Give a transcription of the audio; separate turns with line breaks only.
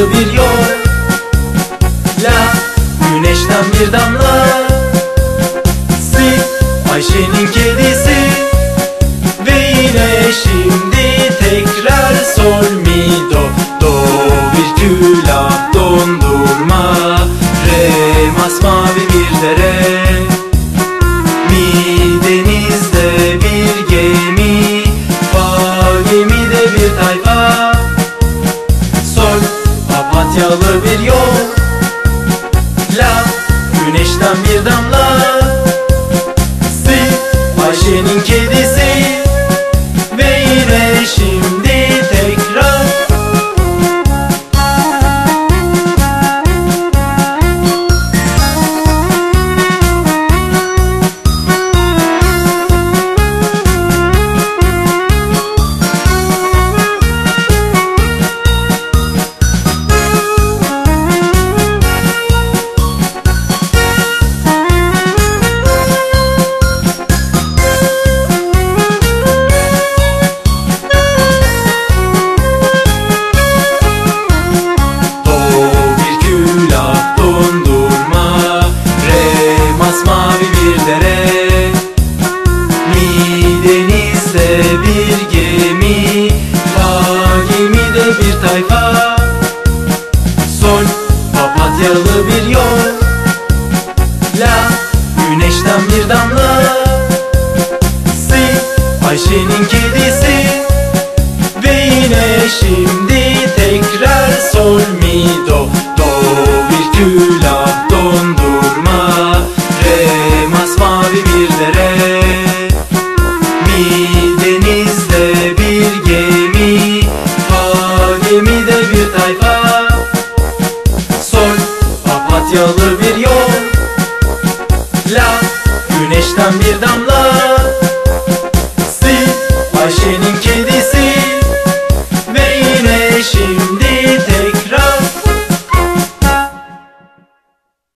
Bir yol La Güneşten bir damla Sil Ayşe'ninki Güneşten bir damla Sil Ayşe'nin kedisi. Boyalı bir yol. La Güneşten bir damla. Si Ayşe'nin kedi. Asyalı bir yol. La güneşten bir damla. Si Ayşe'nin kedisi. Ve yine eşi